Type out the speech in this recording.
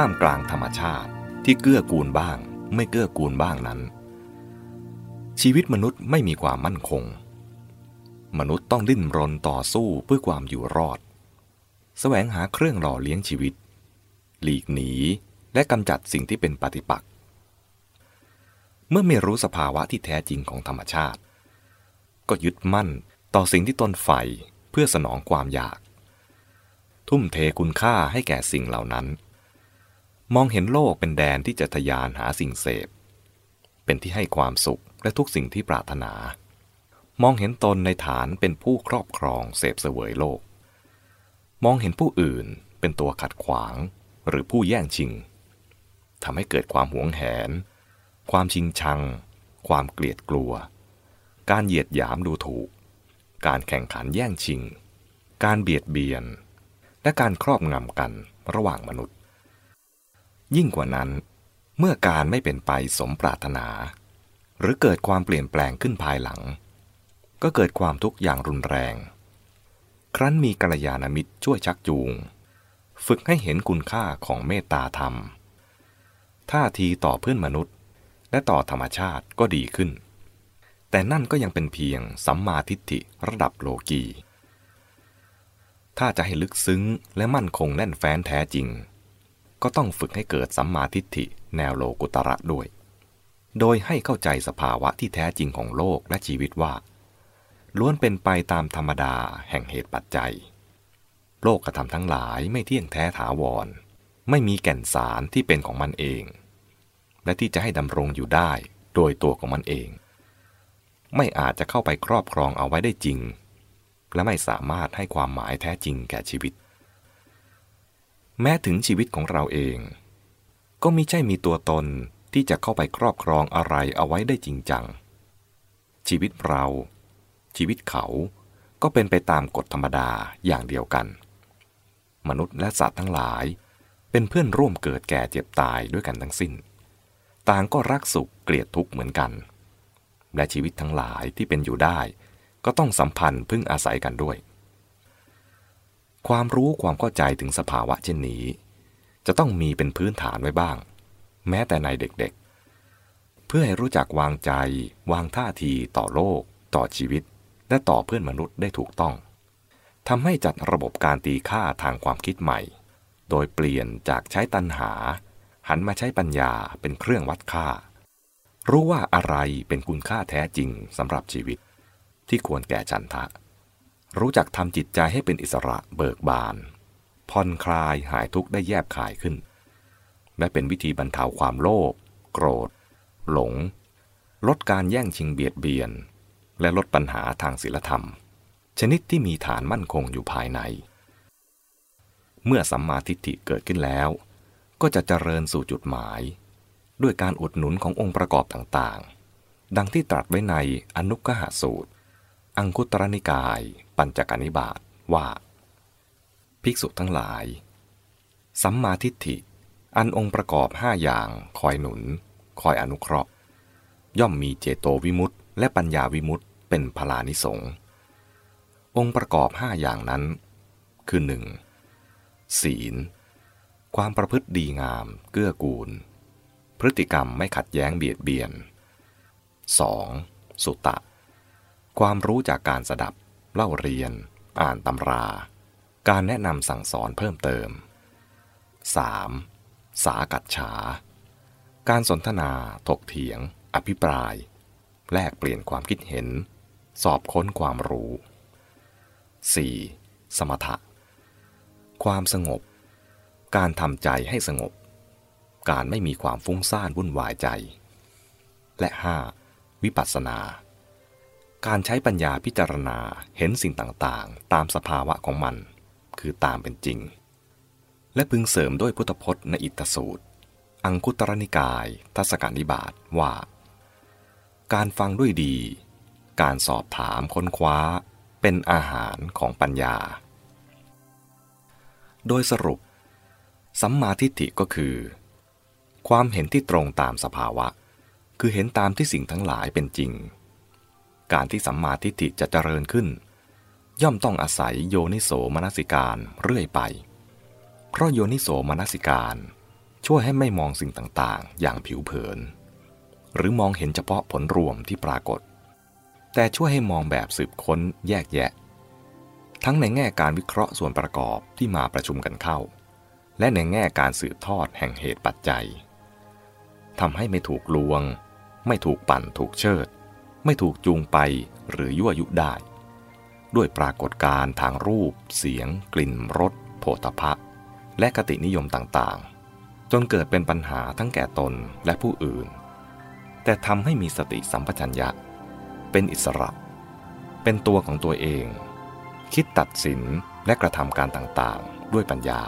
ท่ามกลางธรรมชาติที่เกื้อกูลบ้าง ไม่เกื้อกูลบ้างนั้น ชีวิตมนุษย์ไม่มีความมั่นคง มนุษย์ต้องดิ้นรนต่อสู้เพื่อความอยู่รอด แสวงหาเครื่องหล่อเลี้ยงชีวิต หลีกหนีและกำจัดสิ่งที่เป็นปฏิปักษ์เมื่อไม่รู้สภาวะที่แท้จริงของธรรมชาติ ก็ยึดมั่นต่อสิ่งที่ตนใฝ่เพื่อสนองความอยาก ทุ่มเทคุณค่าให้แก่สิ่งเหล่านั้น มองเห็นโลกเป็นแดนที่จะทยานหาสิ่งเสพ เป็นที่ให้ความสุขและทุกสิ่งที่ปรารถนา มองเห็นตนในฐานเป็นผู้ครอบครองเสพเสวยโลก มองเห็นผู้อื่นเป็นตัวขัดขวางหรือผู้แย่งชิงทำให้เกิดความหวงแหน ความชิงชัง ความเกลียดกลัว การเหยียดหยามดูถูก การแข่งขันแย่งชิง การเบียดเบียน และการครอบงำกันระหว่างมนุษย์ ยิ่งกว่านั้น เมื่อการไม่เป็นไปสมปรารถนา หรือเกิดความเปลี่ยนแปลงขึ้นภายหลัง ก็เกิดความทุกข์อย่างรุนแรง ครั้นมีกัลยาณมิตรช่วยชักจูง ฝึกให้เห็นคุณค่าของเมตตาธรรม ท่าทีต่อเพื่อนมนุษย์ และต่อธรรมชาติก็ดีขึ้น แต่นั่นก็ยังเป็นเพียงสัมมาทิฏฐิระดับโลกีถ้าจะให้ลึกซึ้งและมั่นคงแน่นแฟ้นแท้จริง ก็ต้องฝึกให้เกิดสัมมาทิฏฐิแนวโลกุตระด้วย โดยให้เข้าใจสภาวะที่แท้จริงของโลกและชีวิตว่า ล้วนเป็นไปตามธรรมดาแห่งเหตุปัจจัย โลกกระทำทั้งหลายไม่เที่ยงแท้ถาวร ไม่มีแก่นสารที่เป็นของมันเอง และที่จะให้ดำรงอยู่ได้โดยตัวของมันเอง ไม่อาจจะเข้าไปครอบครองเอาไว้ได้จริง และไม่สามารถให้ความหมายแท้จริงแก่ชีวิต แม้ถึงชีวิตของเราเอง ก็มิใช่มีตัวตนที่จะเข้าไปครอบครองอะไรเอาไว้ได้จริงจัง ชีวิตเรา ชีวิตเขาก็เป็นไปตามกฎธรรมดาอย่างเดียวกัน มนุษย์และสัตว์ทั้งหลายเป็นเพื่อนร่วมเกิดแก่เจ็บตายด้วยกันทั้งสิ้น ต่างก็รักสุขเกลียดทุกข์เหมือนกัน และชีวิตทั้งหลายที่เป็นอยู่ได้ ก็ต้องสัมพันธ์พึ่งอาศัยกันด้วย ความรู้ความเข้าใจถึงสภาวะเช่นนี้ จะต้องมีเป็นพื้นฐานไว้บ้าง แม้แต่ในเด็กๆ เพื่อให้รู้จักวางใจ วางท่าทีต่อโลก ต่อชีวิต และต่อเพื่อนมนุษย์ได้ถูกต้องทำให้จัดระบบการตีค่าทางความคิดใหม่ โดยเปลี่ยนจากใช้ตัณหา หันมาใช้ปัญญาเป็นเครื่องวัดค่า รู้ว่าอะไรเป็นคุณค่าแท้จริงสำหรับชีวิต ที่ควรแก่จันทะ รู้จักทำจิตใจให้เป็นอิสระเบิกบานผ่อนคลายหายทุกข์ได้แยบขายขึ้น และเป็นวิธีบรรเทาความโลภโกรธ หลง ลดการแย่งชิงเบียดเบียน และลดปัญหาทางศีลธรรม ชนิดที่มีฐานมั่นคงอยู่ภายใน เมื่อสัมมาทิฏฐิเกิดขึ้นแล้ว ก็จะเจริญสู่จุดหมาย ด้วยการอุดหนุนขององค์ประกอบต่างๆ ดังที่ตรัสไว้ในอนุกหาสูตร อังคุตรนิกาย ปัญจกนิบาตว่า ภิกษุทั้งหลาย สัมมาทิฏฐิ อันองค์ประกอบห้าอย่างคอยหนุน คอยอนุเคราะห์ ย่อมมีเจโตวิมุตต์และปัญญาวิมุตต์เป็นพลานิสงองค์ประกอบห้าอย่างนั้น คือหนึ่งศีล ความประพฤติดีงาม เกื้อกูล พฤติกรรมไม่ขัดแย้งเบียดเบียน 2. สุตะ ความรู้จากการสดับ เล่าเรียน อ่านตำรา การแนะนำสั่งสอนเพิ่มเติม 3. สากัดฉา การสนทนา ถกเถียง อภิปราย แลกเปลี่ยนความคิดเห็น สอบค้นความรู้ 4. สมถะ ความสงบ การทำใจให้สงบ การไม่มีความฟุ้งซ่านวุ่นวายใจ และ 5. วิปัสสนา การใช้ปัญญาพิจารณาเห็นสิ่งต่างๆ ตามสภาวะของมัน คือตามเป็นจริง และพึงเสริมด้วยพุทธพจน์ในอิตสูตร อังคุตรนิกาย ทัศกานิบาตว่า การฟังด้วยดี การสอบถามค้นคว้า เป็นอาหารของปัญญา โดยสรุป สัมมาทิฏฐิก็คือ ความเห็นที่ตรงตามสภาวะ คือเห็นตามที่สิ่งทั้งหลายเป็นจริง การที่สัมมาทิฏฐิจะเจริญขึ้น ย่อมต้องอาศัยโยนิโสมนสิการเรื่อยไป เพราะโยนิโสมนสิการช่วยให้ไม่มองสิ่งต่างๆ อย่างผิวเผิน หรือมองเห็นเฉพาะผลรวมที่ปรากฏ แต่ช่วยให้มองแบบสืบค้นแยกแยะ ทั้งในแง่การวิเคราะห์ส่วนประกอบที่มาประชุมกันเข้า และในแง่การสืบทอดแห่งเหตุปัจจัยทำให้ไม่ถูกลวง ไม่ถูกปั่นถูกเชิด ไม่ถูกจูงไปหรือยั่วยุได้ ด้วยปรากฏการณ์ทางรูป เสียง กลิ่นรสโผฏฐะและกตินิยมต่างๆ จนเกิดเป็นปัญหาทั้งแก่ตนและผู้อื่น แต่ทำให้มีสติสัมปชัญญะ เป็นอิสระ เป็นตัวของตัวเอง คิดตัดสินและกระทำการต่างๆ ด้วยปัญญา